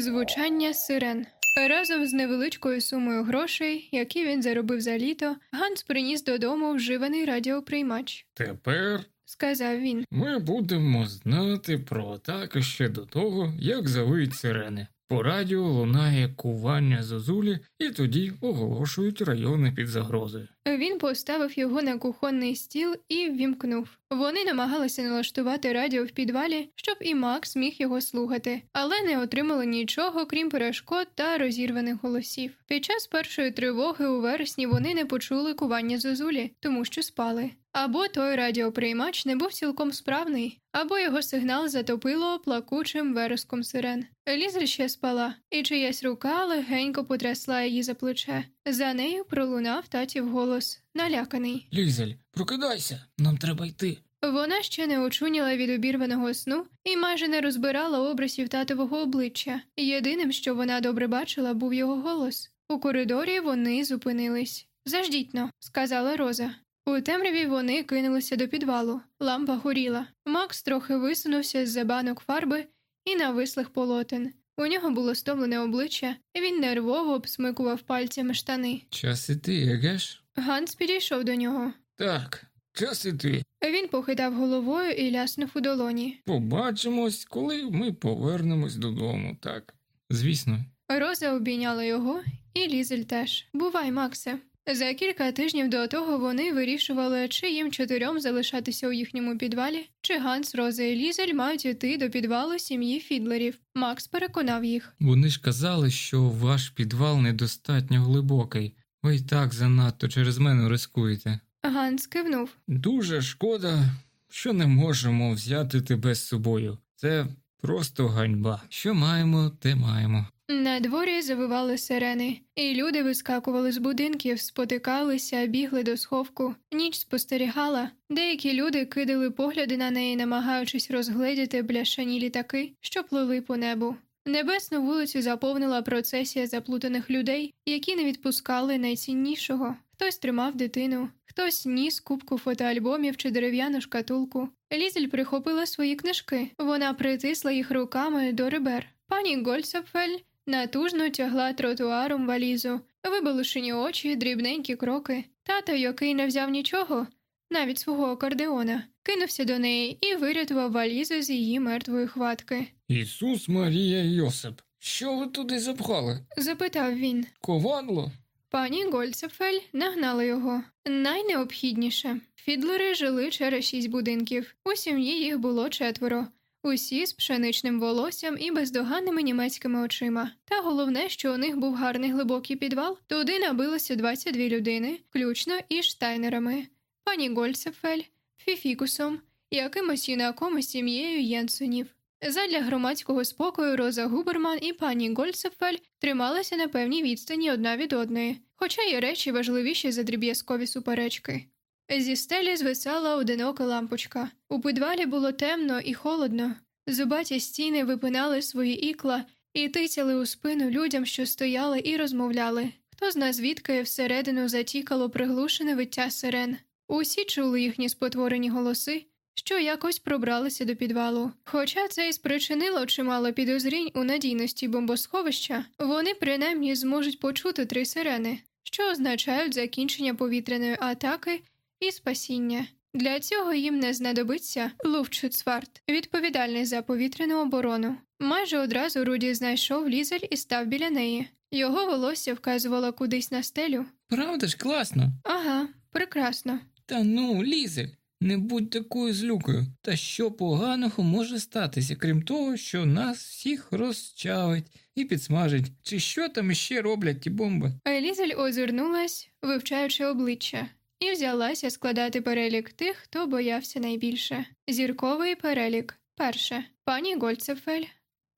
Звучання сирен. Разом з невеличкою сумою грошей, які він заробив за літо, Ганс приніс додому вживаний радіоприймач. Тепер Сказав він. ми будемо знати про атаки ще до того, як завиють сирени. По радіо лунає кування зозулі, і тоді оголошують райони під загрозою. Він поставив його на кухонний стіл і ввімкнув. Вони намагалися налаштувати радіо в підвалі, щоб і Макс міг його слухати, але не отримали нічого, крім перешкод та розірваних голосів. Під час першої тривоги у вересні вони не почули кування зозулі, тому що спали. Або той радіоприймач не був цілком справний, або його сигнал затопило плакучим вереском сирен. Лізель ще спала, і чиясь рука легенько потрясла її за плече. За нею пролунав татів голос, наляканий. Лізель, прокидайся, нам треба йти. Вона ще не очуняла від обірваного сну і майже не розбирала образів татового обличчя. Єдиним, що вона добре бачила, був його голос. У коридорі вони зупинились. Заждіть-но», – сказала Роза. У темряві вони кинулися до підвалу. Лампа горіла. Макс трохи висунувся з за банок фарби і навислих полотен. У нього було стомлене обличчя, і він нервово обсмикував пальцями штани. Час іти, егеш? Ганс підійшов до нього. Так, час іти. Він похитав головою і ляснув у долоні. Побачимось, коли ми повернемось додому, так? Звісно. Роза обійняла його, і Лізель теж. Бувай, Максе. За кілька тижнів до того вони вирішували, чи їм чотирьом залишатися у їхньому підвалі, чи Ганс, Роза і Лізель мають іти до підвалу сім'ї Фідлерів. Макс переконав їх. Вони ж казали, що ваш підвал недостатньо глибокий. Ви й так занадто через мене рискуєте. Ганс кивнув. Дуже шкода, що не можемо взяти тебе з собою. Це просто ганьба. Що маємо, те маємо. На дворі завивали сирени, і люди вискакували з будинків, спотикалися, бігли до сховку. Ніч спостерігала. Деякі люди кидали погляди на неї, намагаючись розгледіти бляшані літаки, що плили по небу. Небесну вулицю заповнила процесія заплутаних людей, які не відпускали найціннішого. Хтось тримав дитину, хтось ніс кубку фотоальбомів чи дерев'яну шкатулку. Лізель прихопила свої книжки. Вона притисла їх руками до ребер. Пані Гольцапфель натужно тягла тротуаром валізу, вибалушені очі, дрібненькі кроки. Тато, який не взяв нічого, навіть свого акордеона, кинувся до неї і вирятував валізу з її мертвої хватки. Ісус Марія Йосип, що ви туди запхали? Запитав він. Ковадло? Пані Гольцефель нагнала його. Найнеобхідніше. Фідлери жили через шість будинків. У сім'ї їх було четверо. Усі з пшеничним волоссям і бездоганними німецькими очима. Та головне, що у них був гарний глибокий підвал, туди набилося 22 людини, включно із штайнерами, пані Гольцефель, Фіфікусом, якимось юнаком із сім'єю Єнсонів. Задля громадського спокою Роза Губерман і пані Гольцефель трималися на певній відстані одна від одної, хоча є речі важливіші за дріб'язкові суперечки. Зі стелі звисала одинока лампочка. У підвалі було темно і холодно. Зубаті стіни випинали свої ікла і тицяли у спину людям, що стояли і розмовляли. Хто зна звідки всередину затікало приглушене виття сирен. Усі чули їхні спотворені голоси, що якось пробралися до підвалу. Хоча це і спричинило чимало підозрінь у надійності бомбосховища, вони принаймні зможуть почути три сирени, що означають закінчення повітряної атаки і спасіння. Для цього їм не знадобиться Луфтшуцварт, відповідальний за повітряну оборону. Майже одразу Руді знайшов лізель і став біля неї. Його волосся вказувало кудись на стелю. Правда ж класно? Ага, прекрасно. Та ну, Лізель, не будь такою злюкою. Та що поганого може статися, крім того, що нас всіх розчавить і підсмажить, чи що там іще роблять ті бомби? А Лізель озирнулась, вивчаючи обличчя, і взялася складати перелік тих, хто боявся найбільше. Зірковий перелік. Перше пані Гольцефель,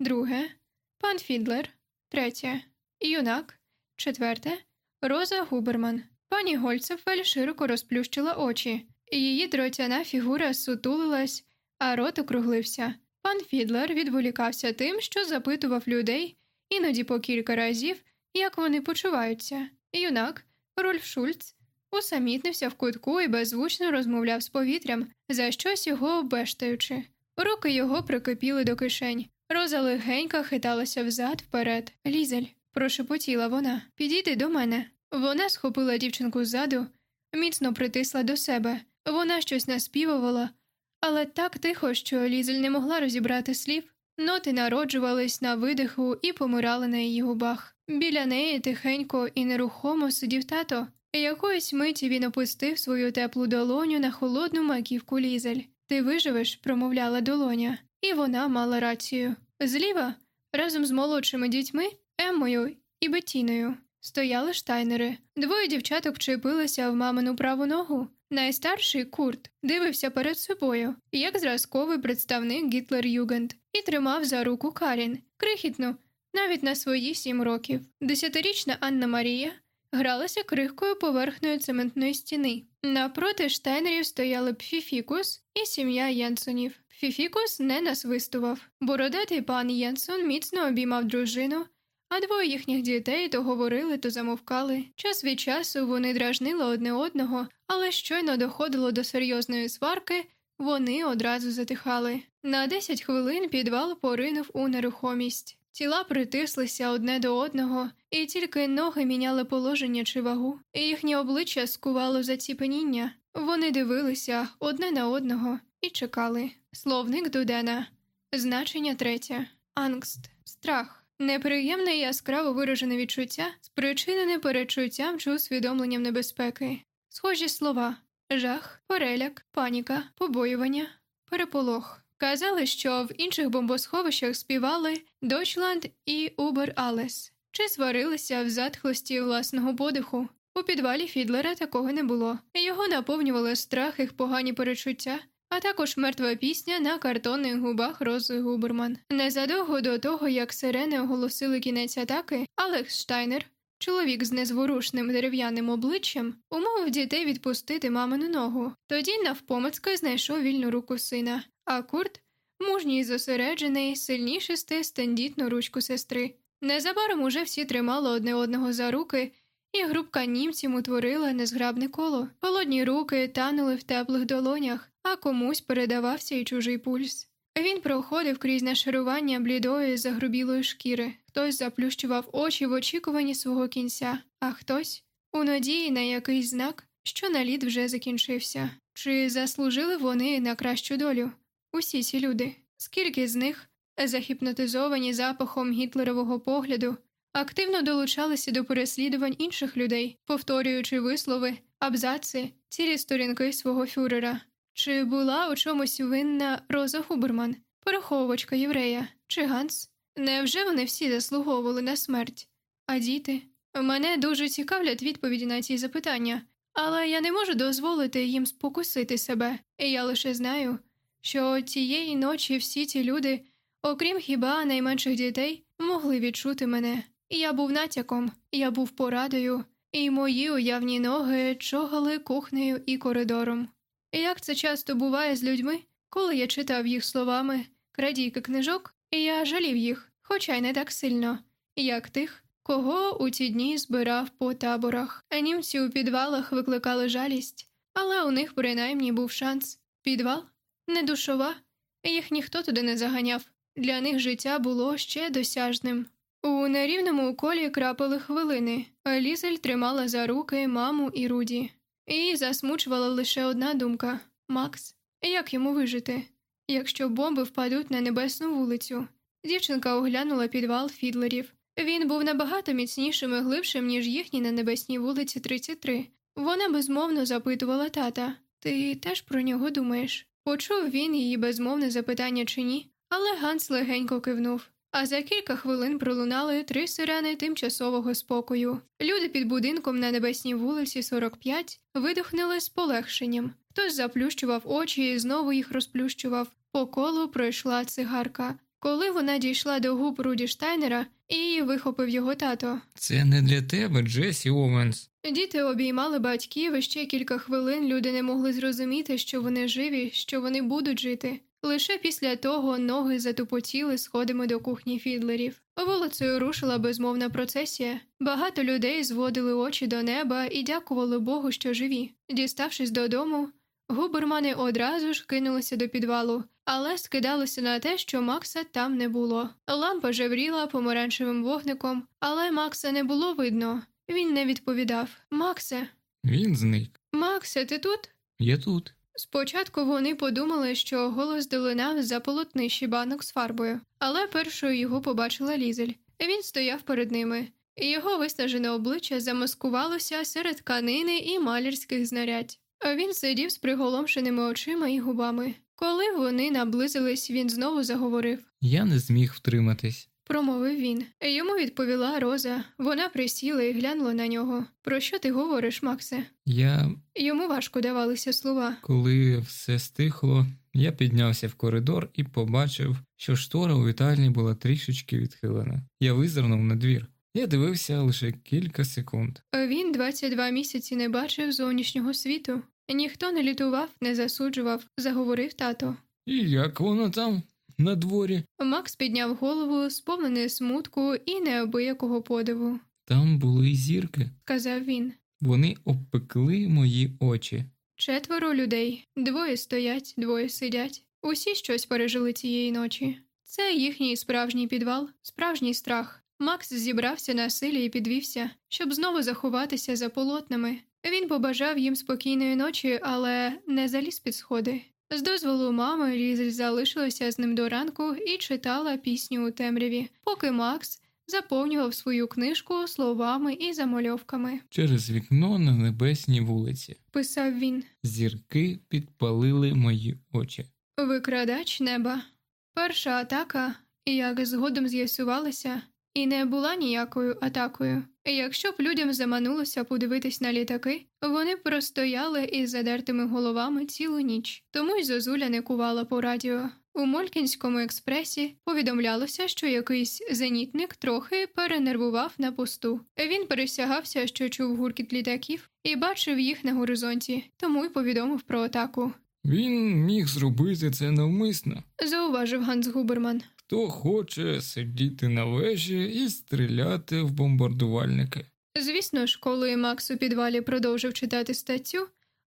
друге, пан Фідлер, третє, юнак, четверте, Роза Губерман. Пані Гольцефель широко розплющила очі. Її дротяна фігура сутулилась, а рот округлився. Пан Фідлер відволікався тим, що запитував людей, іноді по кілька разів, як вони почуваються. Юнак, Рольф Шульц, усамітнився в кутку і беззвучно розмовляв з повітрям, за щось його обештаючи. Руки його прикипіли до кишень. Роза легенька хиталася взад вперед. Лізель, прошепотіла вона, підійди до мене. Вона схопила дівчинку ззаду, міцно притисла до себе. Вона щось наспівувала, але так тихо, що Лізель не могла розібрати слів. Ноти народжувались на видиху і помирали на її губах. Біля неї тихенько і нерухомо сидів тато. Якоїсь миті він опустив свою теплу долоню на холодну маківку лізель. Ти виживеш, промовляла долоня, і вона мала рацію. Зліва, разом з молодшими дітьми, Еммою і Бетіною, стояли штайнери. Двоє дівчаток чепилися в мамину праву ногу. Найстарший Курт дивився перед собою, як зразковий представник Гітлер Югенд, і тримав за руку Карін, крихітну, навіть на свої сім років. Десятирічна Анна Марія гралася крихкою поверхнею цементної стіни. Напроти штайнерів стояли б Фіфікус і сім'я Єнсонів. Фіфікус не насвистував. Бородатий пан Єнсон міцно обіймав дружину, а двоє їхніх дітей то говорили, то замовкали. Час від часу вони дражнили одне одного, але щойно доходило до серйозної сварки, вони одразу затихали. На 10 хвилин підвал поринув у нерухомість. Тіла притислися одне до одного, і тільки ноги міняли положення чи вагу, їхнє обличчя скувало заціпеніння. Вони дивилися одне на одного і чекали. Словник Дудена. Значення третє. Ангст. Страх. Неприємне і яскраво виражене відчуття, спричинене перечуттям чи усвідомленням небезпеки. Схожі слова жах, переляк, паніка, побоювання, переполох. Казали, що в інших бомбосховищах співали Дочланд і Убер Алес, чи сварилися в затхлості власного подиху. У підвалі Фідлера такого не було. Його наповнювали страх і погані перечуття, а також мертва пісня на картонних губах Рози Губерман. Незадовго до того, як сирени оголосили кінець атаки, Алекс Штайнер, чоловік з незворушним дерев'яним обличчям, умовив дітей відпустити мамину ногу. Тоді навпомацьки знайшов вільну руку сина, а Курт, мужній і зосереджений, сильніше стис тендітну ручку сестри. Незабаром уже всі тримали одне одного за руки. І групка німців утворила незграбне коло. Холодні руки танули в теплих долонях, а комусь передавався і чужий пульс. Він проходив крізь нашарування блідої загрубілої шкіри, хтось заплющував очі в очікуванні свого кінця, а хтось у надії на якийсь знак, що наліт вже закінчився. Чи заслужили вони на кращу долю? Усі ці люди, скільки з них, захіпнотизовані запахом гітлерового погляду, активно долучалися до переслідувань інших людей, повторюючи вислови, абзаци, цілі сторінки свого фюрера. Чи була у чомусь винна Роза Губерман, переховувачка єврея, чи Ганс? Невже вони всі заслуговували на смерть? А діти? Мене дуже цікавлять відповіді на ці запитання, але я не можу дозволити їм спокусити себе, і я лише знаю, що тієї ночі всі ці люди, окрім хіба найменших дітей, могли відчути мене. Я був натяком, я був порадою, і мої уявні ноги чогали кухнею і коридором. Як це часто буває з людьми, коли я читав їх словами крадійки книжок, я жалів їх, хоча й не так сильно, як тих, кого у ті дні збирав по таборах. Німці у підвалах викликали жалість, але у них принаймні був шанс. Підвал не душова, їх ніхто туди не заганяв. Для них життя було ще досяжним. У нерівному колі крапали хвилини, а Лізель тримала за руки маму і Руді. Її засмучувала лише одна думка Макс, як йому вижити, якщо бомби впадуть на небесну вулицю. Дівчинка оглянула підвал фідлерів. Він був набагато міцнішим і глибшим, ніж їхній на небесній вулиці 33. Вона безмовно запитувала тата Ти теж про нього думаєш? Почув він її безмовне запитання чи ні, але Ганс легенько кивнув. А за кілька хвилин пролунали три сирени тимчасового спокою. Люди під будинком на небесній вулиці 45 видихнули з полегшенням. Хтось заплющував очі і знову їх розплющував. По колу пройшла цигарка. Коли вона дійшла до губ Руді Штайнера, і вихопив його тато. Це не для тебе, Джесі Оуенс. Діти обіймали батьків і ще кілька хвилин люди не могли зрозуміти, що вони живі, що вони будуть жити. Лише після того ноги затупотіли сходами до кухні фідлерів. Вулицею рушила безмовна процесія. Багато людей зводили очі до неба і дякували Богу, що живі. Діставшись додому, Губермани одразу ж кинулися до підвалу, але скидалося на те, що Макса там не було. Лампа жевріла помаранчевим вогником, але Макса не було видно. Він не відповідав. Максе, Він зник. Максе, ти тут? Я тут. Спочатку вони подумали, що голос долинав за полотнищі банок з фарбою, але першою його побачила лізель. Він стояв перед ними. Його виснажене обличчя замаскувалося серед тканини і малярських знарядь. А він сидів з приголомшеними очима і губами. Коли вони наблизились, він знову заговорив. Я не зміг втриматись. Промовив він. Йому відповіла Роза. Вона присіла і глянула на нього. Про що ти говориш, Максе? Я, Йому важко давалися слова. коли все стихло, я піднявся в коридор і побачив, що штора у вітальні була трішечки відхилена. Я визирнув на двір. Я дивився лише кілька секунд. Він 22 місяці не бачив зовнішнього світу. Ніхто не літував, не засуджував, заговорив тато. І як воно там, на дворі? Макс підняв голову, сповнений смутку і неабиякого подиву. Там були зірки. Сказав він. Вони обпекли мої очі. Четверо людей, двоє стоять, двоє сидять. Усі щось пережили цієї ночі. Це їхній справжній підвал, справжній страх. Макс зібрався на силі і підвівся, щоб знову заховатися за полотнами. Він побажав їм спокійної ночі, але не заліз під сходи. З дозволу мами Лізель залишилася з ним до ранку і читала пісню у темряві, поки Макс заповнював свою книжку словами і замальовками. Через вікно на небесній вулиці. Писав він. Зірки підпалили мої очі. Викрадач неба. Перша атака, як згодом з'ясувалося, і не була ніякою атакою. Якщо б людям заманулося подивитись на літаки, вони б простояли із задертими головами цілу ніч, тому й Зозуля не кувала по радіо. У Молькінському експресі повідомлялося, що якийсь зенітник трохи перенервував на посту. Він пересягався, що чув гуркіт літаків і бачив їх на горизонті, тому й повідомив про атаку. Він міг зробити це навмисно. Зауважив Ганс Губерман. Хто хоче сидіти на вежі і стріляти в бомбардувальники. Звісно ж, коли Макс у підвалі продовжив читати статтю,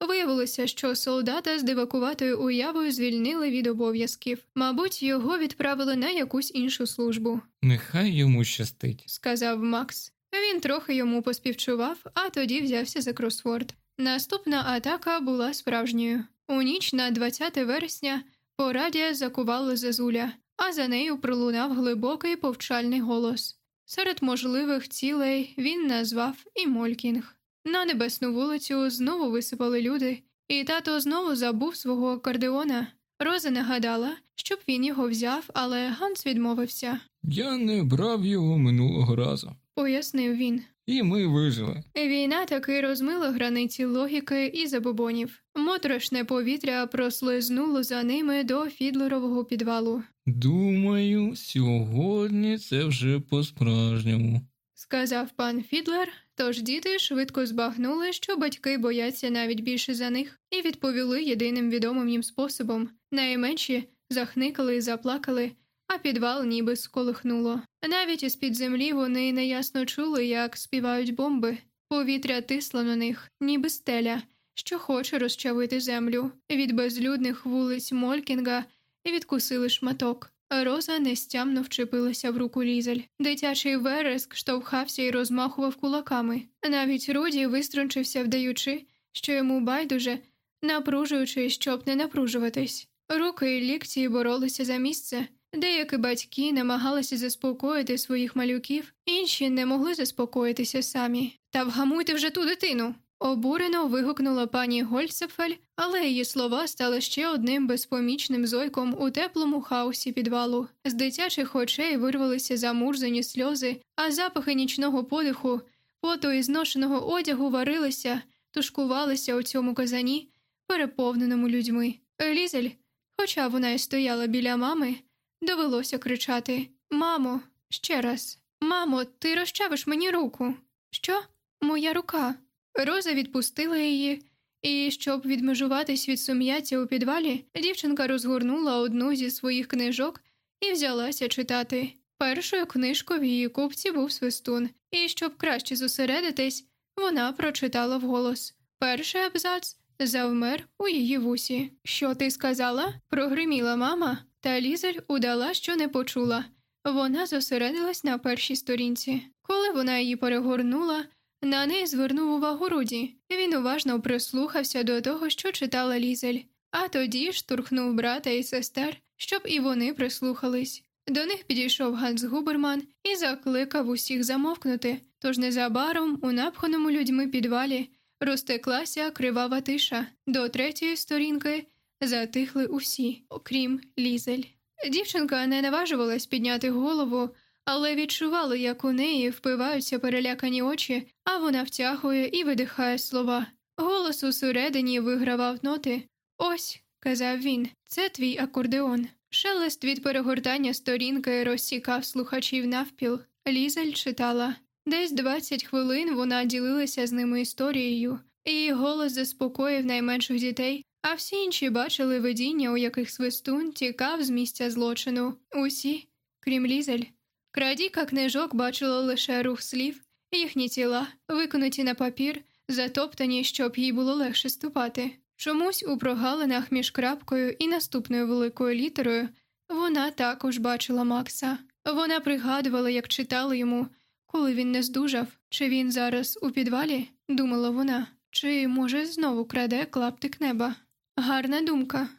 виявилося, що солдата з дивакуватою уявою звільнили від обов'язків. Мабуть, його відправили на якусь іншу службу, Нехай йому щастить. сказав Макс. Він трохи йому поспівчував, а тоді взявся за кросворд. Наступна атака була справжньою. У ніч на 20 вересня по радіо закували зазуля, а за нею пролунав глибокий повчальний голос. Серед можливих цілей він назвав і Молькінг. На небесну вулицю знову висипали люди, і тато знову забув свого акордеона. Роза нагадала, щоб він його взяв, але Ганс відмовився, Я не брав його минулого разу. пояснив він. І ми вижили. Війна таки розмила границі логіки і забобонів. Моторошне повітря прослизнуло за ними до фідлерового підвалу, Думаю, сьогодні це вже по-справжньому. сказав пан Фідлер. Тож діти швидко збагнули, що батьки бояться навіть більше за них, і відповіли єдиним відомим їм способом. Найменші захникали і заплакали, а підвал ніби сколихнуло. Навіть із під землі вони неясно чули, як співають бомби. Повітря тисло на них, ніби стеля, що хоче розчавити землю. Від безлюдних вулиць Молькінга відкусили шматок. Роза нестямно вчепилася в руку лізель. Дитячий вереск штовхався і розмахував кулаками. Навіть Руді виструнчився, вдаючи, що йому байдуже, напружуючи, щоб не напружуватись. Руки і лікті боролися за місце. Деякі батьки намагалися заспокоїти своїх малюків, інші не могли заспокоїтися самі. Та вгамуйте вже ту дитину. Обурено вигукнула пані Гольцефель, але її слова стали ще одним безпомічним зойком у теплому хаосі підвалу. З дитячих очей вирвалися замурзані сльози, а запахи нічного подиху, поту і зношеного одягу варилися, тушкувалися у цьому казані, переповненому людьми. Лізель, хоча вона й стояла біля мами, довелося кричати Мамо, ще раз. Мамо, ти розчавиш мені руку. Що? Моя рука. Роза відпустила її, і, щоб відмежуватись від сум'яття у підвалі, дівчинка розгорнула одну зі своїх книжок і взялася читати. Першою книжкою в її купці був свистун, і щоб краще зосередитись, вона прочитала вголос. Перший абзац завмер у її вусі. Що ти сказала? прогриміла мама, та Лізель удала, що не почула. Вона зосередилась на першій сторінці. Коли вона її перегорнула, на неї звернув увагу Руді. Він уважно прислухався до того, що читала Лізель, а тоді штурхнув брата і сестер, щоб і вони прислухались. До них підійшов Ганс Губерман і закликав усіх замовкнути. Тож незабаром у напханому людьми підвалі розтеклася кривава тиша. До третьої сторінки затихли усі, окрім лізель. Дівчинка не наважувалась підняти голову, але відчувала, як у неї впиваються перелякані очі, а вона втягує і видихає слова. Голос усередині вигравав ноти. Ось, казав він, це твій акордеон. Шелест від перегортання сторінки розсікав слухачів навпіл. Лізель читала. Десь 20 хвилин вона ділилася з ними історією, її голос заспокоїв найменших дітей, а всі інші бачили видіння, у яких свистун тікав з місця злочину. Усі, крім лізель. Крадіка книжок бачила лише рух слів, їхні тіла, виконуті на папір, затоптані, щоб їй було легше ступати. Чомусь у прогалинах між крапкою і наступною великою літерою вона також бачила Макса. Вона пригадувала, як читала йому, коли він не здужав, чи він зараз у підвалі, думала вона, чи, може, знову краде клаптик неба. Гарна думка.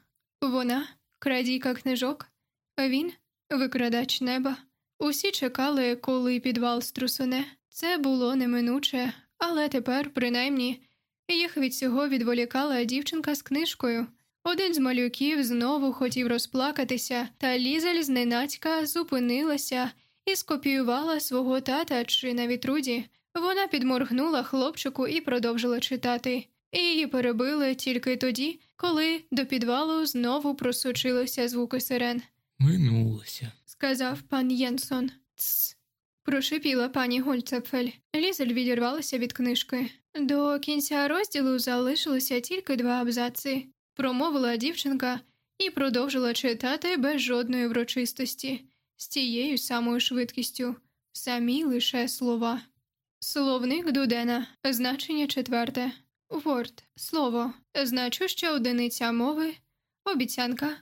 Вона крадійка книжок, а він викрадач неба. Усі чекали, коли підвал струсуне. Це було неминуче, але тепер, принаймні, їх від цього відволікала дівчинка з книжкою. Один з малюків знову хотів розплакатися, та лізель зненацька зупинилася і скопіювала свого тата чи навіть Руді. Вона підморгнула хлопчику і продовжила читати. І її перебили тільки тоді, коли до підвалу знову просочилися звуки сирен. Минулося. Сказав пан Єнсон. Тсс. Прошипіла пані Гольцепфель. Лізель відірвалася від книжки. До кінця розділу залишилося тільки два абзаци, промовила дівчинка і продовжила читати без жодної врочистості, з тією самою швидкістю, самі лише слова. Словник Дудена, значення четверте. Ворд слово, значуща одиниця мови, обіцянка,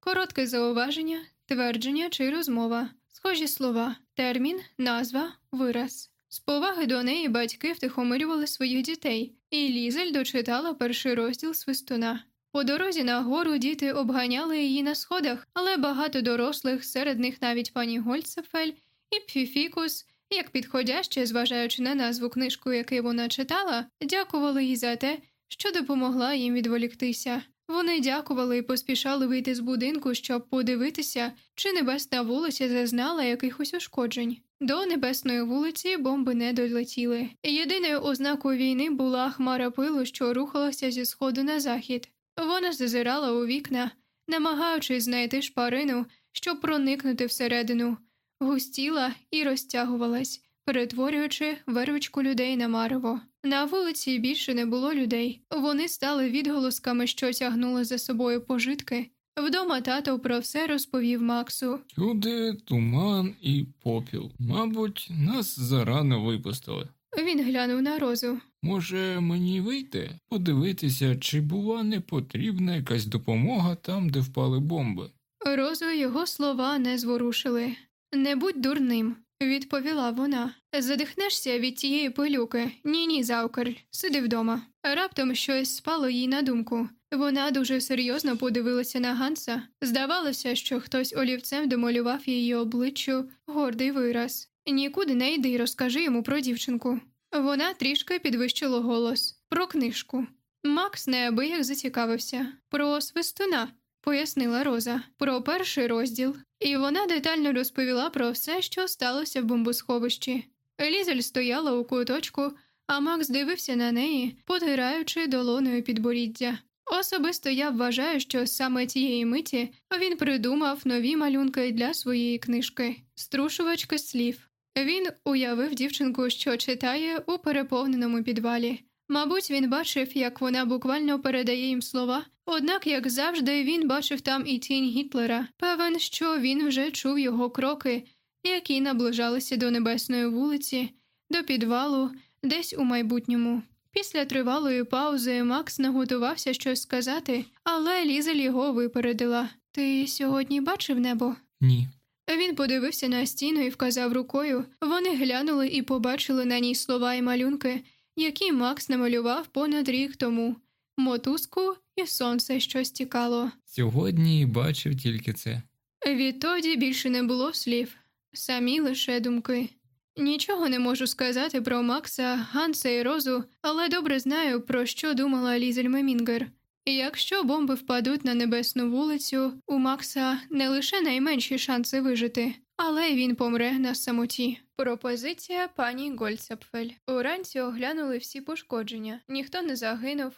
коротке зауваження, твердження чи розмова, схожі слова, термін, назва, вираз. З поваги до неї батьки втихомирювали своїх дітей, і Лізель дочитала перший розділ свистуна. По дорозі на гору діти обганяли її на сходах, але багато дорослих, серед них навіть пані Гольцефель і Пфіфікус, як підходяще, зважаючи на назву книжку, яку вона читала, дякували їй за те, що допомогла їм відволіктися. Вони дякували і поспішали вийти з будинку, щоб подивитися, чи небесна вулиця зазнала якихось ушкоджень. До небесної вулиці бомби не долетіли. Єдиною ознакою війни була хмара пилу, що рухалася зі сходу на захід. Вона зазирала у вікна, намагаючись знайти шпарину, щоб проникнути всередину, густіла і розтягувалась, перетворюючи вервичку людей на марево. На вулиці більше не було людей. Вони стали відголосками, що тягнули за собою пожитки. Вдома тато про все розповів Максу. Сюди туман і попіл. Мабуть, нас зарано випустили. Він глянув на розу. Може, мені вийти, подивитися, чи була не потрібна якась допомога там, де впали бомби. Розу його слова не зворушили. Не будь дурним, відповіла вона. Задихнешся від тієї пилюки. Ні, ні, завкар, сиди вдома. Раптом щось спало їй на думку. Вона дуже серйозно подивилася на Ганса. Здавалося, що хтось олівцем домалював її обличчю гордий вираз. Нікуди не йди, розкажи йому про дівчинку. Вона трішки підвищила голос про книжку. Макс неабияк зацікавився про свистуна, пояснила Роза, про перший розділ, і вона детально розповіла про все, що сталося в бомбосховищі. Лізель стояла у куточку, а Макс дивився на неї, потираючи долоною підборіддя. Особисто я вважаю, що саме тієї миті він придумав нові малюнки для своєї книжки, струшувачки слів. Він уявив дівчинку, що читає у переповненому підвалі. Мабуть, він бачив, як вона буквально передає їм слова, однак, як завжди, він бачив там і тінь Гітлера, певен, що він вже чув його кроки, які наближалися до небесної вулиці, до підвалу, десь у майбутньому. Після тривалої паузи Макс наготувався щось сказати, але Лізель його випередила. Ти сьогодні бачив небо? Ні. Він подивився на стіну і вказав рукою. Вони глянули і побачили на ній слова і малюнки, які Макс намалював понад рік тому мотузку і сонце, що стікало. Сьогодні бачив тільки це. Відтоді більше не було слів, самі лише думки. Нічого не можу сказати про Макса, Ганса і Розу, але добре знаю, про що думала Лізель Мемінгер. Якщо бомби впадуть на небесну вулицю, у Макса не лише найменші шанси вижити, але й він помре на самоті. Пропозиція пані Гольцапфель. Уранці оглянули всі пошкодження, ніхто не загинув.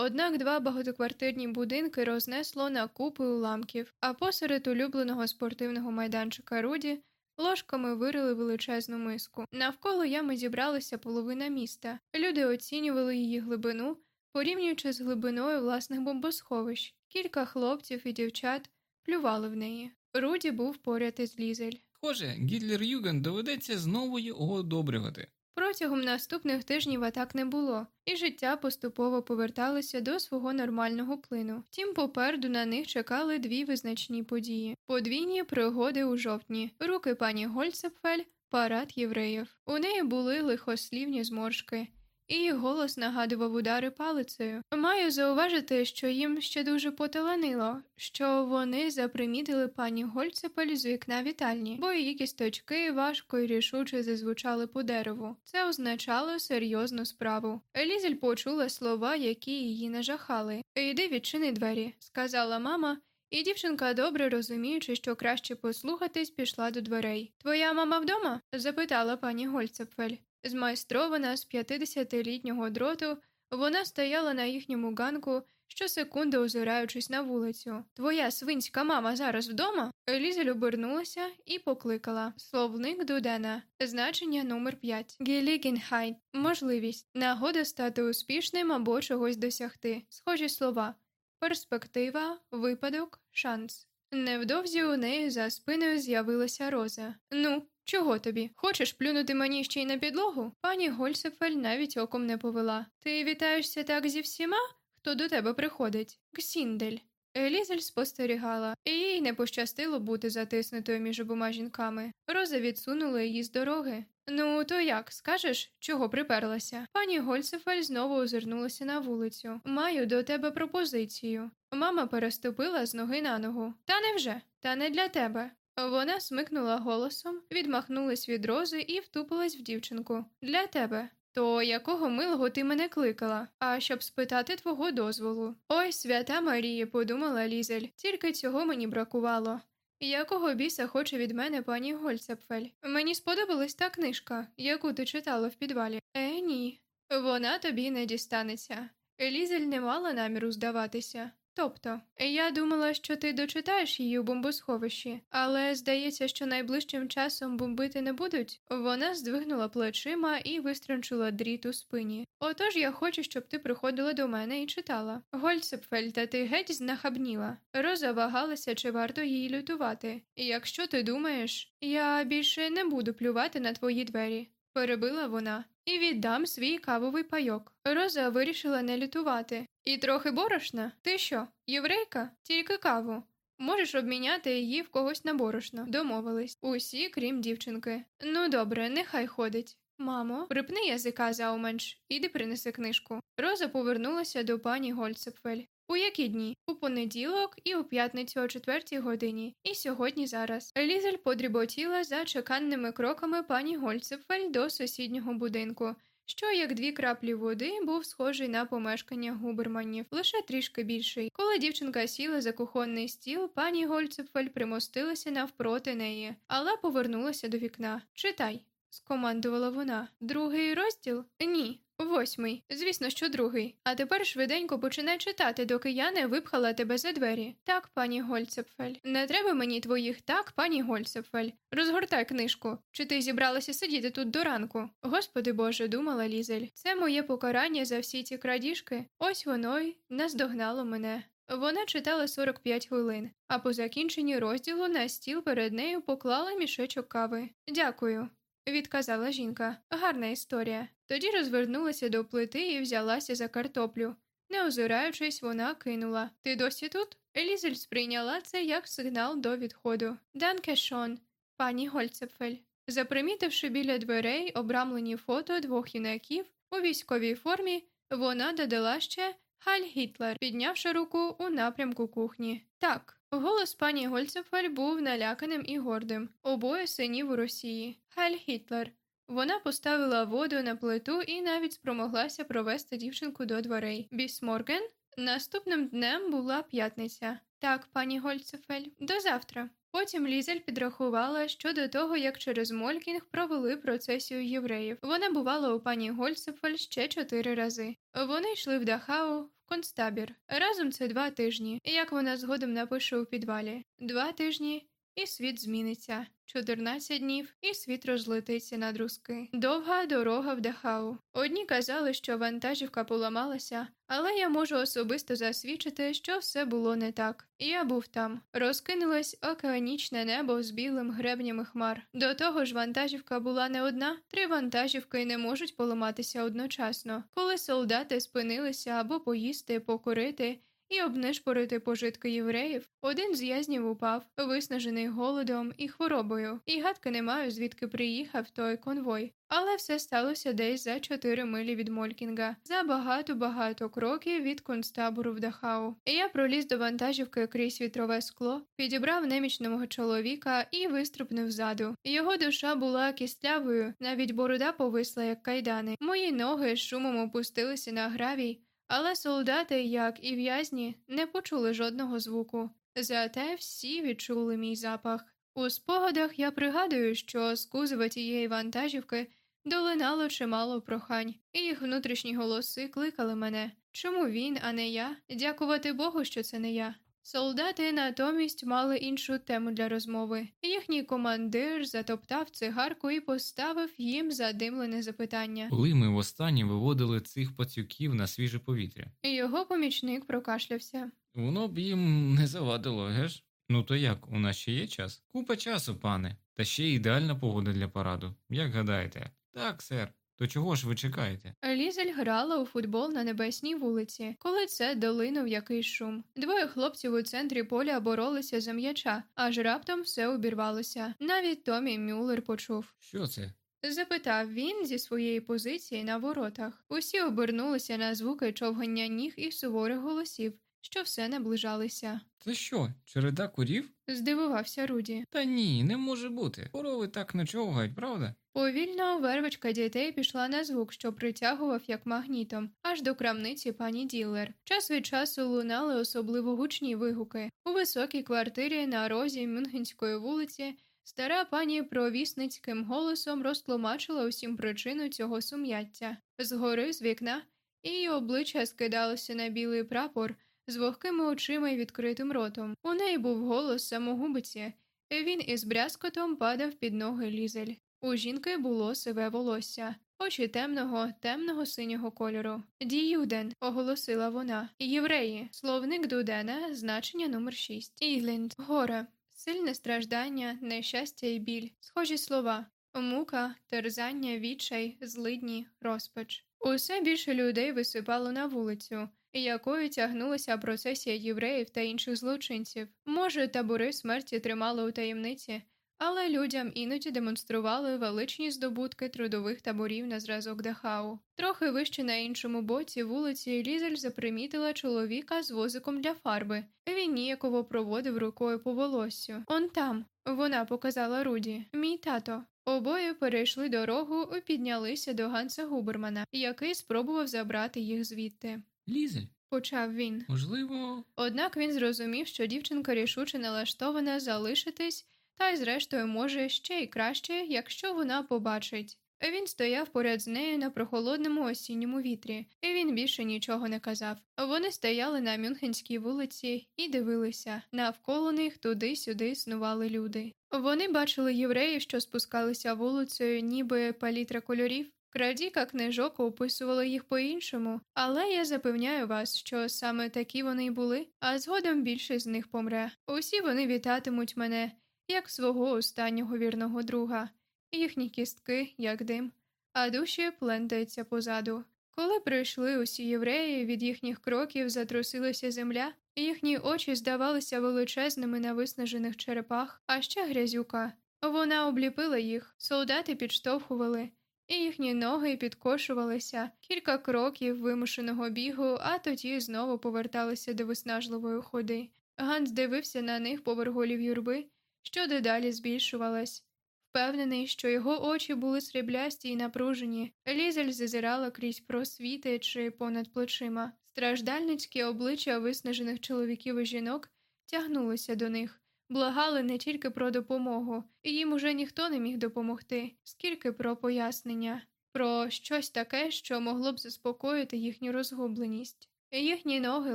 Однак два багатоквартирні будинки рознесло на купи уламків, а посеред улюбленого спортивного майданчика Руді ложками вирили величезну миску. Навколо ями зібралася половина міста. Люди оцінювали її глибину, порівнюючи з глибиною власних бомбосховищ. Кілька хлопців і дівчат плювали в неї. Руді був поряд із Лізель. Схоже, Гітлер Юген доведеться знову його одобрювати. Протягом наступних тижнів атак не було, і життя поступово поверталося до свого нормального плину. Втім, попереду на них чекали дві визначні події: подвійні пригоди у жовтні, руки пані Гольцепфель, парад євреїв. У неї були лихослівні зморшки. Її голос нагадував удари палицею. Маю зауважити, що їм ще дуже поталанило, що вони запримітили пані Гольцепель з вікна вітальні, бо її кісточки важко і рішуче зазвучали по дереву. Це означало серйозну справу. Елізель почула слова, які її нажахали. Йди відчини двері, сказала мама. І дівчинка, добре розуміючи, що краще послухатись, пішла до дверей. Твоя мама вдома? запитала пані Гольцепфель. Змайстрована з 50-літнього дроту, вона стояла на їхньому ганку, щосекунди озираючись на вулицю. Твоя свинська мама зараз вдома? Елізель обернулася і покликала словник Дудена, значення номер 5 Гелігенхайт. можливість, нагода стати успішним або чогось досягти. Схожі слова перспектива, випадок, шанс. Невдовзі у неї за спиною з'явилася роза. Ну, чого тобі? Хочеш плюнути мені ще й на підлогу? Пані Гольсефель навіть оком не повела. Ти вітаєшся так зі всіма, хто до тебе приходить? Ксіндель. Елізель спостерігала, і їй не пощастило бути затиснутою між обома жінками. Роза відсунула її з дороги. Ну, то як, скажеш, чого приперлася? Пані Гольцефель знову озирнулася на вулицю. Маю до тебе пропозицію. Мама переступила з ноги на ногу. Та невже? Та не для тебе. Вона смикнула голосом, відмахнулась від рози і втупилась в дівчинку. Для тебе. То якого милого ти мене кликала, а щоб спитати твого дозволу. Ой, свята Марія, подумала Лізель, тільки цього мені бракувало. Якого біса хоче від мене пані Гольцепфель? Мені сподобалась та книжка, яку ти читала в підвалі. Е, ні. Вона тобі не дістанеться. Лізель не мала наміру здаватися. Тобто, я думала, що ти дочитаєш її у бомбосховищі, але здається, що найближчим часом бомбити не будуть. Вона здвигнула плечима і виструнчила дріт у спині. Отож я хочу, щоб ти приходила до мене і читала. Гольцепфель, та ти геть знахабніла. Роза вагалася, чи варто її лютувати. Якщо ти думаєш, я більше не буду плювати на твої двері. Перебила вона і віддам свій кавовий пайок. Роза вирішила не лютувати. І трохи борошна? Ти що, єврейка? Тільки каву. Можеш обміняти її в когось на борошно. Домовились. Усі, крім дівчинки. Ну добре, нехай ходить. Мамо, припни язика зауменш, іди принеси книжку. Роза повернулася до пані Гольцепфель. У які дні? У понеділок і у п'ятницю о четвертій годині, і сьогодні зараз. Лізель подріботіла за чеканними кроками пані Гольцепфель до сусіднього будинку, що, як дві краплі води, був схожий на помешкання губерманів, лише трішки більший. Коли дівчинка сіла за кухонний стіл, пані Гольцепфель примостилася навпроти неї, але повернулася до вікна. Читай. Скомандувала вона. Другий розділ? Ні. Восьмий. Звісно, що другий. А тепер швиденько починай читати, доки я не випхала тебе за двері. Так, пані Гольцепфель. Не треба мені твоїх так, пані Гольцепфель. Розгортай книжку. Чи ти зібралася сидіти тут до ранку? Господи Боже, думала Лізель. Це моє покарання за всі ці крадіжки. Ось воно й наздогнало мене. Вона читала 45 хвилин, а по закінченні розділу на стіл перед нею поклала мішечок кави. Дякую. Відказала жінка. Гарна історія. Тоді розвернулася до плити і взялася за картоплю. Не озираючись, вона кинула Ти досі тут? Елізель сприйняла це як сигнал до відходу. Данке Шон, пані Гольцепфель. Запримітивши біля дверей обрамлені фото двох юнаків у військовій формі, вона додала ще Халь Гітлер, піднявши руку у напрямку кухні. Так, голос пані Гольцефель був наляканим і гордим, обоє синів у Росії. Халь Гітлер. Вона поставила воду на плиту і навіть спромоглася провести дівчинку до дверей. Бісморген. Наступним днем була п'ятниця. Так, пані Гольцефель, до завтра. Потім Лізель підрахувала щодо того, як через Молькінг провели процесію євреїв. Вона бувала у пані Гольцефель ще чотири рази. Вони йшли в Дахау, в концтабір. Разом це два тижні, як вона згодом напише у підвалі. Два тижні і світ зміниться. 14 днів, і світ розлетиться на друзки. Довга дорога в Дахау. Одні казали, що вантажівка поламалася, але я можу особисто засвідчити, що все було не так. Я був там. Розкинулось океанічне небо з білим гребнями хмар. До того ж, вантажівка була не одна, три вантажівки не можуть поламатися одночасно. Коли солдати спинилися або поїсти, покурити і обнишпорити пожитки євреїв, один з в'язнів упав, виснажений голодом і хворобою, і гадки не маю, звідки приїхав той конвой. Але все сталося десь за чотири милі від Молькінга, за багато-багато кроків від концтабору в Дахау. Я проліз до вантажівки крізь вітрове скло, підібрав немічного чоловіка і виструпнув ззаду. Його душа була кістлявою, навіть борода повисла, як кайдани. Мої ноги з шумом опустилися на гравій. Але солдати, як і в'язні, не почули жодного звуку, зате всі відчули мій запах. У спогадах я пригадую, що з кузова тієї вантажівки долинало чимало прохань, і їх внутрішні голоси кликали мене. Чому він, а не я? Дякувати Богу, що це не я. Солдати натомість мали іншу тему для розмови. Їхній командир затоптав цигарку і поставив їм задимлене запитання. Коли ми востаннє виводили цих пацюків на свіже повітря. Його помічник прокашлявся. Воно б їм не завадило, геш? Ну то як, у нас ще є час? Купа часу, пане, та ще й ідеальна погода для параду. Як гадаєте? Так, сер. То чого ж ви чекаєте? Лізель грала у футбол на небесній вулиці, коли це долинув якийсь шум. Двоє хлопців у центрі поля боролися за м'яча, аж раптом все обірвалося. Навіть Томі Мюллер почув. Що це? Запитав він зі своєї позиції на воротах. Усі обернулися на звуки човгання ніг і суворих голосів, що все наближалися. Це що, череда курів? Здивувався Руді. Та ні, не може бути. Корови так не човгають, правда? Повільно вервичка дітей пішла на звук, що притягував як магнітом, аж до крамниці пані Діллер. Час від часу лунали особливо гучні вигуки. У високій квартирі на розі Мюнхенської вулиці стара пані провісницьким голосом розтлумачила усім причину цього сум'яття. Згори з вікна її обличчя скидалося на білий прапор з вогкими очима і відкритим ротом. У неї був голос самогубиці. Він із брязкотом падав під ноги лізель. У жінки було сиве волосся, очі темного, темного синього кольору. Діюден, оголосила вона. Євреї, словник Дудена, значення номер 6. Ігленд, горе, сильне страждання, нещастя і біль, схожі слова, мука, терзання, відчай, злидні, розпач. Усе більше людей висипало на вулицю, якою тягнулася процесія євреїв та інших злочинців. Може, табори смерті тримали у таємниці, але людям іноді демонстрували величні здобутки трудових таборів на зразок Дахау. Трохи вище на іншому боці вулиці Лізель запримітила чоловіка з возиком для фарби. Він ніяково проводив рукою по волоссю. Он там, вона показала Руді, мій тато. Обоє перейшли дорогу і піднялися до Ганса Губермана, який спробував забрати їх звідти. Лізель, Почав він. можливо. Однак він зрозумів, що дівчинка рішуче налаштована залишитись, та й, зрештою, може ще й краще, якщо вона побачить. Він стояв поряд з нею на прохолодному осінньому вітрі, і він більше нічого не казав. Вони стояли на Мюнхенській вулиці і дивилися. Навколо них туди-сюди снували люди. Вони бачили євреїв, що спускалися вулицею, ніби палітра кольорів. Крадіка книжок описувала їх по-іншому, але я запевняю вас, що саме такі вони й були, а згодом більшість з них помре. Усі вони вітатимуть мене як свого останнього вірного друга. їхні кістки, як дим, а душі плентаються позаду. Коли прийшли усі євреї, від їхніх кроків затрусилася земля, їхні очі здавалися величезними на виснажених черепах, а ще грязюка. Вона обліпила їх, солдати підштовхували, і їхні ноги підкошувалися, кілька кроків вимушеного бігу, а тоді знову поверталися до виснажливої ходи. Ганс дивився на них поверх голів юрби, що дедалі збільшувалась. Впевнений, що його очі були сріблясті й напружені, лізель зазирала крізь просвіти чи понад плечима. Страждальницькі обличчя виснажених чоловіків і жінок тягнулися до них, благали не тільки про допомогу, і їм уже ніхто не міг допомогти, скільки про пояснення, про щось таке, що могло б заспокоїти їхню розгубленість. Їхні ноги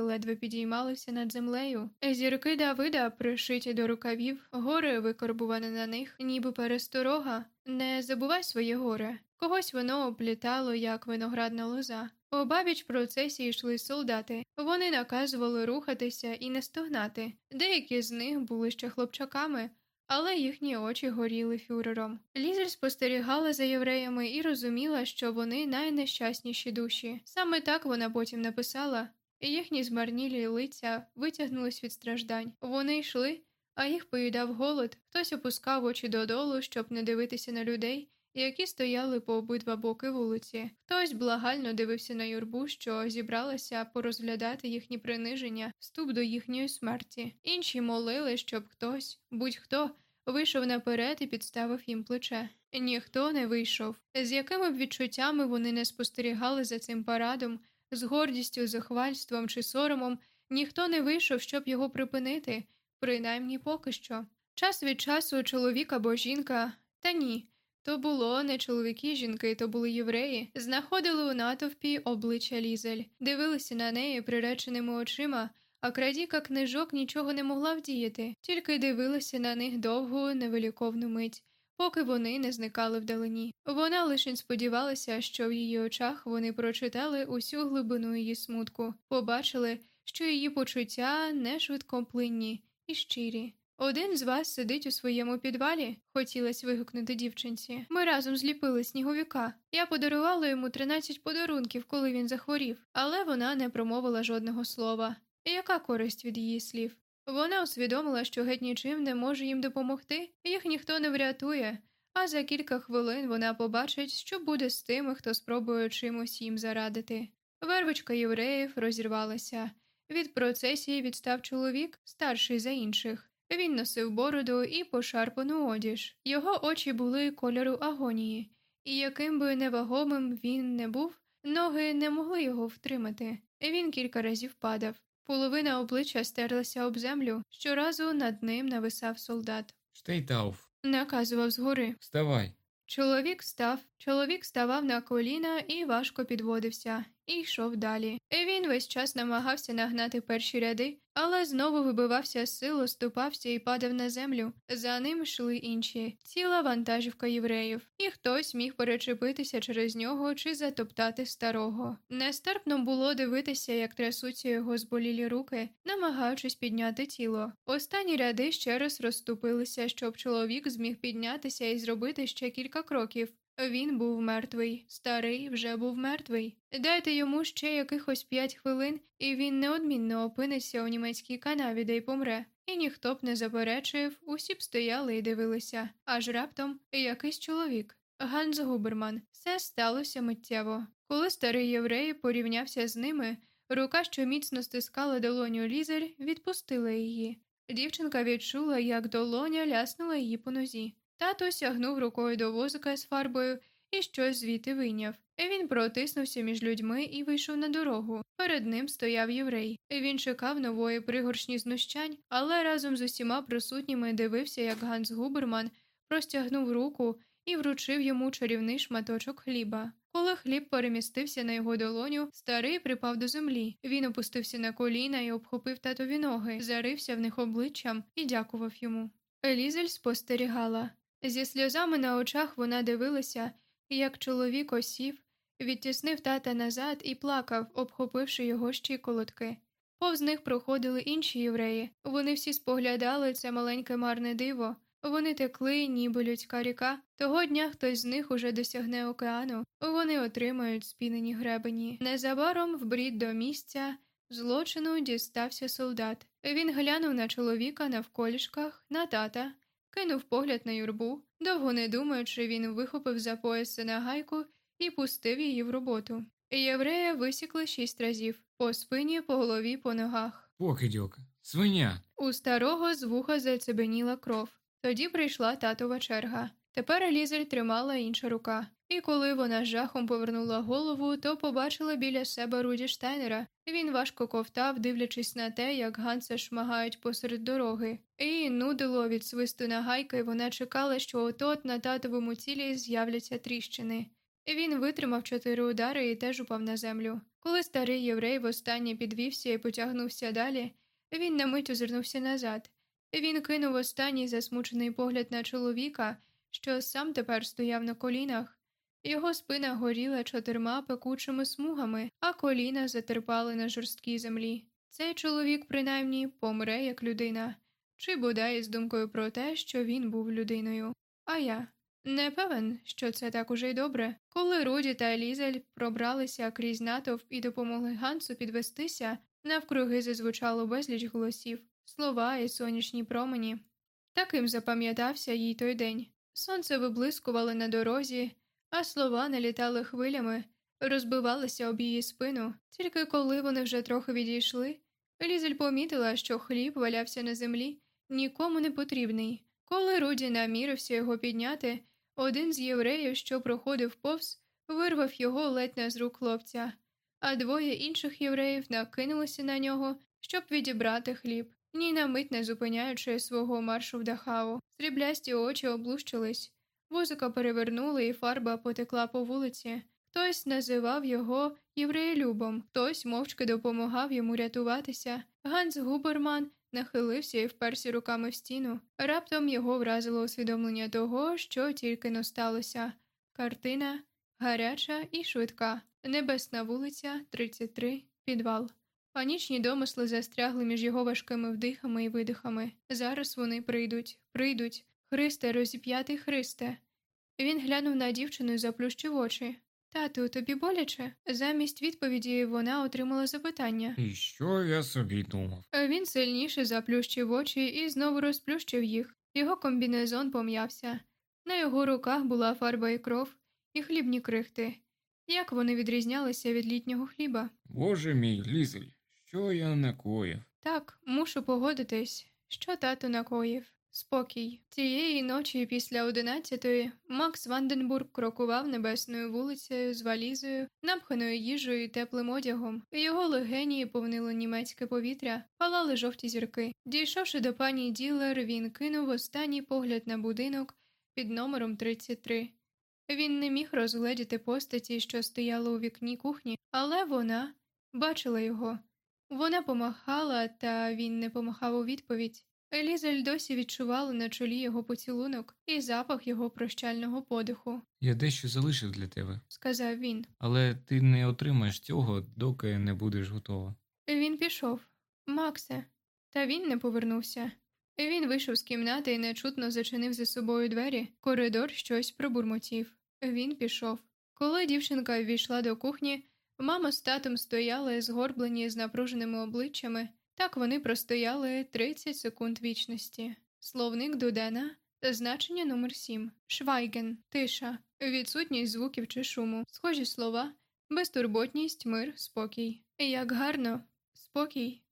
ледве підіймалися над землею. Зірки Давида, пришиті до рукавів, горе викорбуване на них, ніби пересторога. Не забувай своє горе. Когось воно оплітало, як виноградна лоза. Обабіч процесії йшли солдати. Вони наказували рухатися і не стогнати. Деякі з них були ще хлопчаками, але їхні очі горіли фюрером. Лізель спостерігала за євреями і розуміла, що вони найнещасніші душі. Саме так вона потім написала, і їхні змарнілі лиця витягнулись від страждань. Вони йшли, а їх поїдав голод, хтось опускав очі додолу, щоб не дивитися на людей, які стояли по обидва боки вулиці. Хтось благально дивився на юрбу, що зібралася порозглядати їхні приниження, вступ до їхньої смерті. Інші молили, щоб хтось, будь-хто, вийшов наперед і підставив їм плече. Ніхто не вийшов. З якими б відчуттями вони не спостерігали за цим парадом, з гордістю, захвальством чи соромом, ніхто не вийшов, щоб його припинити, принаймні поки що. Час від часу чоловік або жінка, та ні. То було не чоловіки, жінки, то були євреї, знаходили у натовпі обличчя Лізель, дивилися на неї приреченими очима, а крадіка книжок нічого не могла вдіяти, тільки дивилася на них довгу невеликовну мить, поки вони не зникали вдалині. Вона лише сподівалася, що в її очах вони прочитали усю глибину її смутку, побачили, що її почуття не швидкоплинні і щирі. Один з вас сидить у своєму підвалі, хотілося вигукнути дівчинці. Ми разом зліпили сніговіка. Я подарувала йому 13 подарунків, коли він захворів, але вона не промовила жодного слова. Яка користь від її слів? Вона усвідомила, що геть нічим не може їм допомогти, їх ніхто не врятує, а за кілька хвилин вона побачить, що буде з тими, хто спробує чимось їм зарадити. Вервичка євреїв розірвалася. Від процесії відстав чоловік, старший за інших. Він носив бороду і пошарпану одіж. Його очі були кольору агонії, і яким би невагомим він не був, ноги не могли його втримати. Він кілька разів падав. Половина обличчя стерлася об землю, щоразу над ним нависав солдат. Штейтауф, Наказував згори. вставай. Чоловік став, чоловік ставав на коліна і важко підводився, і йшов далі. Він весь час намагався нагнати перші ряди, але знову вибивався з сил, оступався і падав на землю. За ним йшли інші, ціла вантажівка євреїв, і хтось міг перечепитися через нього чи затоптати старого. Нестерпно було дивитися, як трясуться його зболілі руки, намагаючись підняти тіло. Останні ряди ще раз розступилися, щоб чоловік зміг піднятися і зробити ще кілька кроків. Він був мертвий, старий вже був мертвий. Дайте йому ще якихось п'ять хвилин, і він неодмінно опиниться у німецькій канаві, де й помре. І ніхто б не заперечив, усі б стояли і дивилися, аж раптом якийсь чоловік. Ганс Губерман. Все сталося миттєво. Коли старий єврей порівнявся з ними, рука, що міцно стискала долоню лізель, відпустила її. Дівчинка відчула, як долоня ляснула її по нозі. Тато сягнув рукою до возика з фарбою і щось звідти вийняв. Він протиснувся між людьми і вийшов на дорогу. Перед ним стояв єврей. Він чекав нової пригоршні знущань, але разом з усіма присутніми дивився, як Ганс Губерман простягнув руку і вручив йому чарівний шматочок хліба. Коли хліб перемістився на його долоню, старий припав до землі. Він опустився на коліна і обхопив татові ноги, зарився в них обличчям і дякував йому. Елізель спостерігала. Зі сльозами на очах вона дивилася, як чоловік осів, відтіснив тата назад і плакав, обхопивши його щиколотки. Повз них проходили інші євреї. Вони всі споглядали це маленьке марне диво. Вони текли, ніби людська ріка. Того дня хтось з них уже досягне океану, вони отримають спінені гребені. Незабаром в брід до місця злочину дістався солдат. Він глянув на чоловіка навколішках, на тата, кинув погляд на юрбу. Довго не думаючи, він вихопив за пояса на гайку і пустив її в роботу. Єврея висікли шість разів по спині, по голові, по ногах. Покидьок, свиня. У старого з вуха зацебеніла кров. Тоді прийшла татова черга. Тепер лізель тримала інша рука, і коли вона жахом повернула голову, то побачила біля себе Руді Штайнера. Він важко ковтав, дивлячись на те, як Ганса шмагають посеред дороги. Її нудило від свисту на гайка, і вона чекала, що отот на татовому тілі з'являться тріщини. Він витримав чотири удари і теж упав на землю. Коли старий єврей востаннє підвівся і потягнувся далі, він на мить озирнувся назад. Він кинув останній засмучений погляд на чоловіка, що сам тепер стояв на колінах. Його спина горіла чотирма пекучими смугами, а коліна затерпали на жорсткій землі. Цей чоловік, принаймні, помре як людина, чи бодай з думкою про те, що він був людиною. А я не певен, що це так уже й добре. Коли Руді та Елізель пробралися крізь натовп і допомогли Гансу підвестися, навкруги зазвучало безліч голосів, слова і сонячні промені. Таким запам'ятався їй той день. Сонце виблискувало на дорозі, а слова налітали хвилями, розбивалися об її спину. Тільки коли вони вже трохи відійшли, Лізель помітила, що хліб валявся на землі, нікому не потрібний. Коли Руді намірився його підняти, один з євреїв, що проходив повз, вирвав його ледь не з рук хлопця, а двоє інших євреїв накинулися на нього, щоб відібрати хліб, ні на мить не зупиняючи свого маршу в Дахау. Сріблясті очі облущились, вузика перевернули, і фарба потекла по вулиці. Хтось називав його євреєлюбом, хтось мовчки допомагав йому рятуватися. Ганс Губерман нахилився і вперся руками в стіну. Раптом його вразило усвідомлення того, що тільки но сталося. Картина гаряча і швидка. Небесна вулиця, 33, підвал. Панічні домисли застрягли між його важкими вдихами і видихами. Зараз вони прийдуть, прийдуть. Христе, розіп'ятий Христе. Він глянув на дівчину і заплющив очі. Тату, тобі боляче? Замість відповіді вона отримала запитання. І що я собі думав? Він сильніше заплющив очі і знову розплющив їх. Його комбінезон пом'явся. На його руках була фарба і кров, і хлібні крихти. Як вони відрізнялися від літнього хліба? Боже мій, Лізель, що я накоїв? Так, мушу погодитись, що тато накоїв. Спокій. Тієї ночі після одинадцятої Макс Ванденбург крокував небесною вулицею з валізою, напханою їжею і теплим одягом. Його легені повнило німецьке повітря, палали жовті зірки. Дійшовши до пані Ділер, він кинув останній погляд на будинок під номером 33. Він не міг розгледіти постаті, що стояла у вікні кухні, але вона бачила його. Вона помахала, та він не помахав у відповідь. Елізель досі відчувала на чолі його поцілунок і запах його прощального подиху, Я дещо залишив для тебе, сказав він. але ти не отримаєш цього, доки не будеш готова. Він пішов. Максе, та він не повернувся. Він вийшов з кімнати і нечутно зачинив за собою двері. Коридор щось пробурмотів. Він пішов. Коли дівчинка ввійшла до кухні, мама з татом стояли згорблені з напруженими обличчями. Так вони простояли 30 секунд вічності. Словник Дудена, значення номер 7 Швайген, тиша, відсутність звуків чи шуму, схожі слова, безтурботність, мир, спокій. Як гарно, спокій.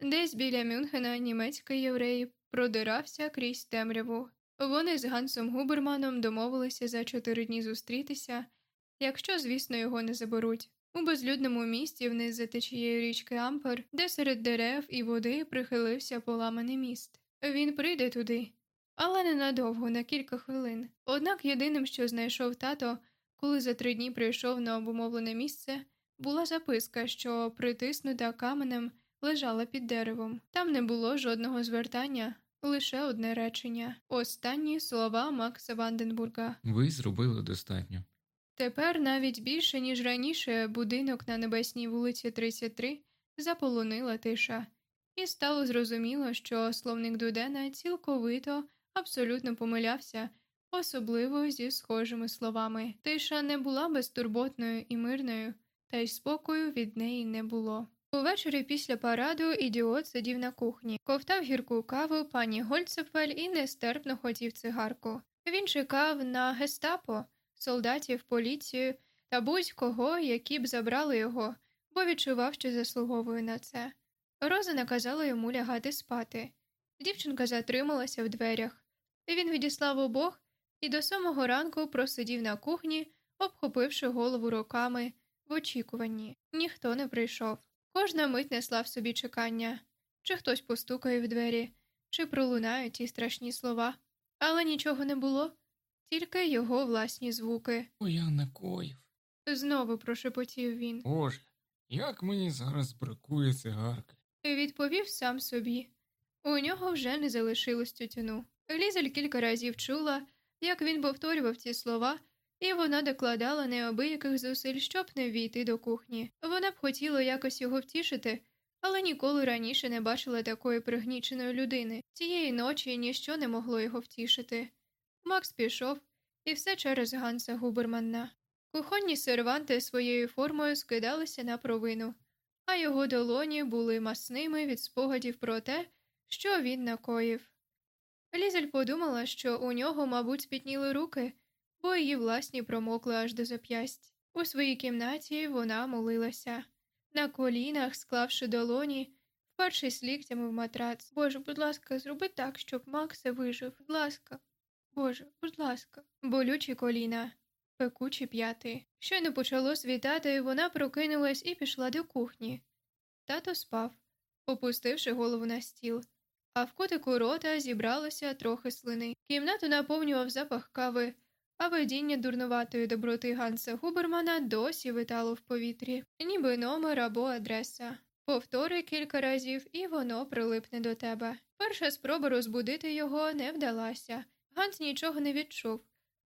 Десь біля Мюнхена німецький єврей продирався крізь темряву. Вони з Гансом Губерманом домовилися за чотири дні зустрітися, якщо, звісно, його не заберуть. У безлюдному місті вниз за течією річки Ампер, де серед дерев і води прихилився поламаний міст. Він прийде туди, але ненадовго, на кілька хвилин. Однак єдиним, що знайшов тато, коли за три дні прийшов на обумовлене місце, була записка, що притиснута каменем лежала під деревом. Там не було жодного звертання, лише одне речення останні слова Макса Ванденбурга. Ви зробили достатньо. Тепер навіть більше, ніж раніше, будинок на небесній вулиці 33 заполонила тиша, і стало зрозуміло, що словник Дудена цілковито абсолютно помилявся, особливо зі схожими словами. Тиша не була безтурботною і мирною, та й спокою від неї не було. Увечері після параду ідіот сидів на кухні, ковтав гірку каву пані Гольцефель і нестерпно хотів цигарку. Він чекав на гестапо, солдатів, поліцію та будь-кого, які б забрали його, бо відчував, що заслуговує на це. Роза наказала йому лягати спати. Дівчинка затрималася в дверях. Він відіслав обох і до самого ранку просидів на кухні, обхопивши голову руками в очікуванні. Ніхто не прийшов. Кожна мить несла в собі чекання, чи хтось постукає в двері, чи пролунають ті страшні слова, але нічого не було, тільки його власні звуки. О, я накоїв. Знову прошепотів він. Боже, як мені зараз бракує цигарки. Відповів сам собі. У нього вже не залишилось тютюну. Лізель кілька разів чула, як він повторював ці слова, і вона докладала неабияких зусиль, щоб не війти до кухні. Вона б хотіла якось його втішити, але ніколи раніше не бачила такої пригніченої людини. Цієї ночі ніщо не могло його втішити. Макс пішов, і все через Ганса Губерманна. Кухонні серванти своєю формою скидалися на провину, а його долоні були масними від спогадів про те, що він накоїв. Лізель подумала, що у нього, мабуть, спітніли руки, бо її власні промокли аж до зап'ясть. У своїй кімнаті вона молилася, на колінах, склавши долоні, впершись ліктями в матрац. Боже, будь ласка, зроби так, щоб Макса вижив. Будь ласка, Боже, будь ласка, болючі коліна, пекучі п'яти. Щойно почало світати, вона прокинулась і пішла до кухні. Тато спав, опустивши голову на стіл, а в кутику рота зібралося трохи слини. Кімнату наповнював запах кави, а видіння дурнуватої доброти Ганса Губермана досі витало в повітрі, ніби номер або адреса. Повтори кілька разів, і воно прилипне до тебе. Перша спроба розбудити його не вдалася. Ганс нічого не відчув,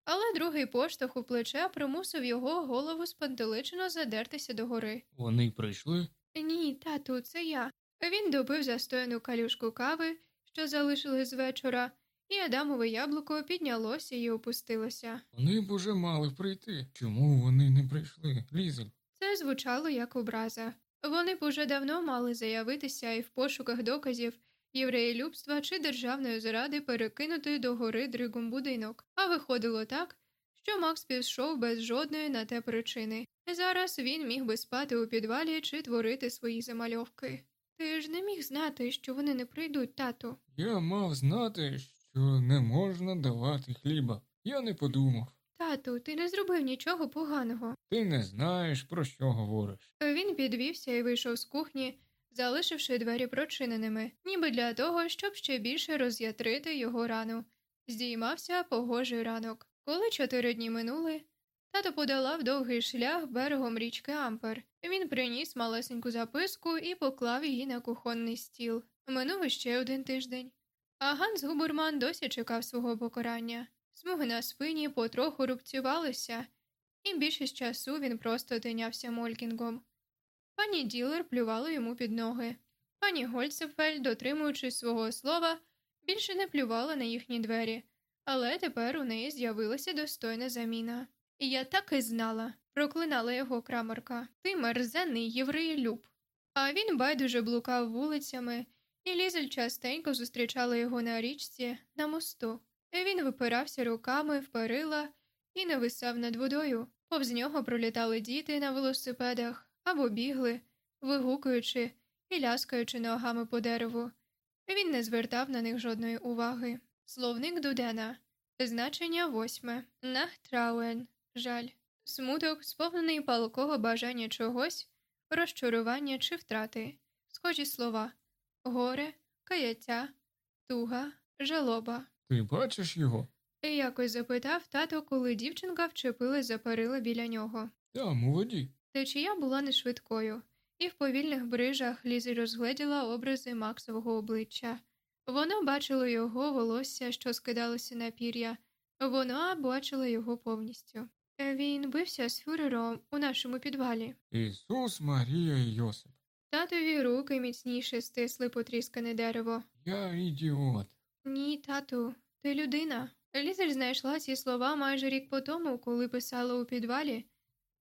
але другий поштовх у плече примусив його голову спантеличено задертися догори. Вони прийшли? Ні, тату, це я. Він допив застояну калюшку кави, що залишили з вечора, і Адамове яблуко піднялося і опустилося. Вони б уже мали прийти. Чому вони не прийшли, Лізель? Це звучало як образа. Вони б уже давно мали заявитися і в пошуках доказів євреєлюбства чи державної зради перекинути до гори дригом будинок, а виходило так, що Макс пішов без жодної на те причини. Зараз він міг би спати у підвалі чи творити свої замальовки. Ти ж не міг знати, що вони не прийдуть, тату. Я мав знати, що не можна давати хліба. Я не подумав. Тату, ти не зробив нічого поганого. Ти не знаєш, про що говориш. Він підвівся і вийшов з кухні, залишивши двері прочиненими, ніби для того, щоб ще більше роз'ятрити його рану. Здіймався погожий ранок. Коли чотири дні минули, тато подала в довгий шлях берегом річки Ампер. Він приніс малесеньку записку і поклав її на кухонний стіл. Минув іще один тиждень. А Ганс Губерман досі чекав свого покарання. Смуги на спині потроху рубцювалися, і більшість часу він просто тинявся молькінгом. Пані Ділер плювала йому під ноги. Пані Гольцефель, дотримуючись свого слова, більше не плювала на їхні двері, але тепер у неї з'явилася достойна заміна. І я так і знала, проклинала його крамарка. Ти мерзенний євреєлюб. А він байдуже блукав вулицями, і Лізель частенько зустрічала його на річці, на мосту. І Він випирався руками в перила і нависав над водою. Повз нього пролітали діти на велосипедах або бігли, вигукуючи і ляскаючи ногами по дереву. Він не звертав на них жодної уваги. Словник Дудена. Значення восьме. Нахтрауен. Жаль. Смуток, сповнений палкого бажання чогось, розчарування чи втрати. Схожі слова горе, каяття, туга, жалоба. Ти бачиш його? Якось запитав тато, коли дівчинка вчепилась за перила біля нього. Там, у воді. Течія була не швидкою, і в повільних брижах Лізі розгледіла образи Максового обличчя. Вона бачила його волосся, що скидалося на пір'я, вона бачила його повністю. Він бився з фюрером у нашому підвалі. Ісус, Марія і Йосип. Татові руки міцніше стисли потріскане дерево. Я ідіот. Ні, тату, Ти людина. Лізель знайшла ці слова майже рік по тому, коли писала у підвалі.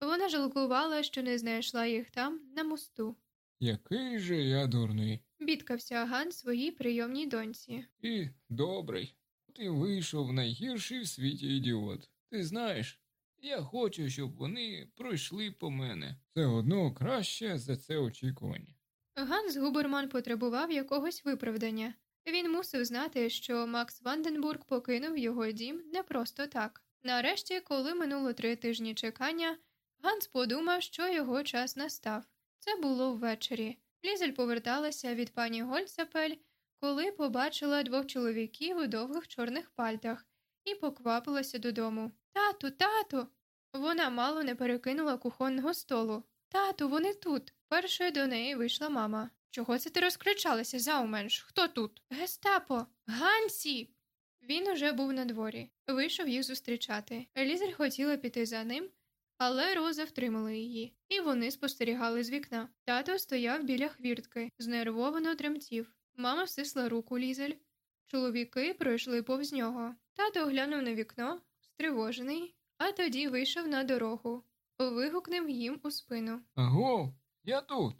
Вона жалкувала, що не знайшла їх там, на мосту. Який же я дурний. Бідкався Ган своїй прийомній доньці. І добрий. Ти вийшов найгірший в світі ідіот. Ти знаєш, я хочу, щоб вони пройшли по мене. Це одно краще за це очікування. Ганс Губерман потребував якогось виправдання. Він мусив знати, що Макс Ванденбург покинув його дім не просто так. Нарешті, коли минуло три тижні чекання, Ганс подумав, що його час настав. Це було ввечері. Лізель поверталася від пані Гольцапель, коли побачила двох чоловіків у довгих чорних пальтах і поквапилася додому. Тату, тату. Вона мало не перекинула кухонного столу. Тату, вони тут. Першою до неї вийшла мама. Чого це ти розкричалася, зауменш? Хто тут? Гестапо. Гансі. Він уже був на дворі. Вийшов їх зустрічати. Елізель хотіла піти за ним, але Роза втримала її, і вони спостерігали з вікна. Тато стояв біля хвіртки, знервовано тремтів. Мама стисла руку Лізель. Чоловіки пройшли повз нього. Тато оглянув на вікно, стривожений, а тоді вийшов на дорогу. Вигукнув їм у спину. Аго, я тут.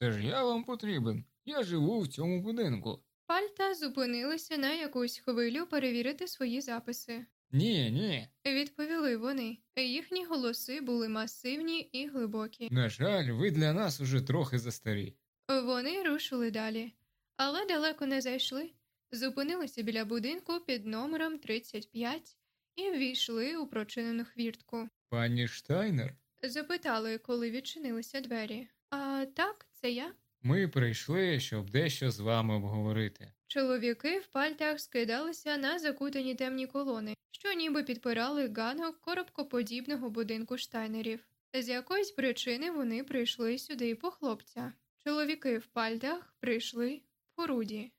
Це ж я вам потрібен. Я живу в цьому будинку. Пальта зупинилися на якусь хвилю перевірити свої записи. Ні, ні. Відповіли вони. Їхні голоси були масивні і глибокі. На жаль, ви для нас уже трохи застарі. Вони рушили далі, але далеко не зайшли. Зупинилися біля будинку під номером 35 і ввійшли у прочинену хвіртку. Пані Штайнер, Запитали, коли відчинилися двері. А так, це я. ми прийшли, щоб дещо з вами обговорити. Чоловіки в пальтах скидалися на закутані темні колони, що ніби підпирали ганок коробкоподібного будинку штайнерів. З якоїсь причини вони прийшли сюди по хлопця. Чоловіки в пальтах прийшли по руді.